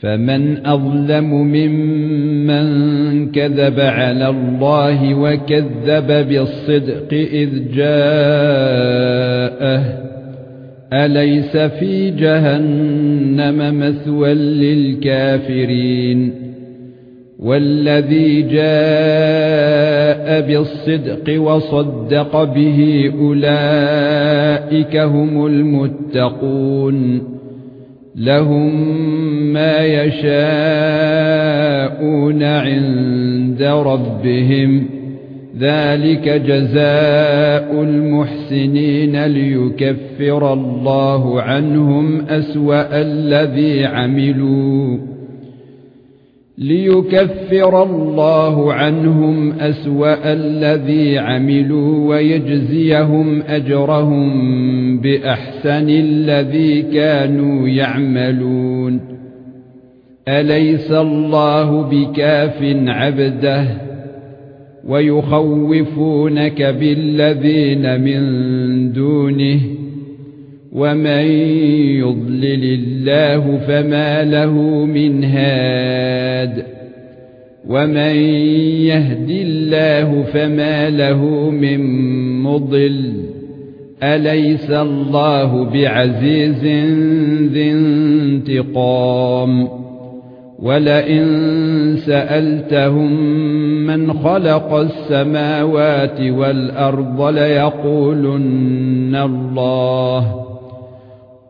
فمن أظلم ممن كذب على الله وكذب بالصدق إذ جاءه. أليس في جهنم مثوى للكافرين؟ والذي جاء بالصدق وصدق به أولئك هم المتقون. لهم ما يشاءون عند ربهم. ذلك جزاء المحسنين ليكفر الله عنهم أسوأ الذي عملوا. ليكفر الله عنهم أسوأ الذي عملوا ويجزيهم أجرهم بأحسن الذي كانوا يعملون. أليس الله بكاف عبده؟ ويخوفونك بالذين من دونه. ومن يضلل الله فما له من هاد ومن يهد الله فما له من مضل اليس الله بعزيز ذي انتقام ولئن سالتهم من خلق السماوات والارض ليقولن الله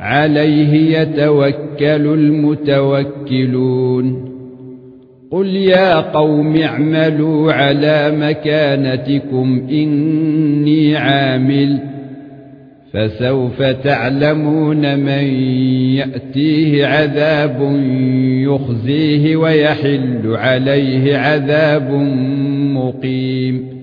عليه يتوكل المتوكلون. قل يا قوم اعملوا على مكانتكم إني عامل. فسوف تعلمون من يأتيه عذاب يخزيه ويحل عليه عذاب مقيم.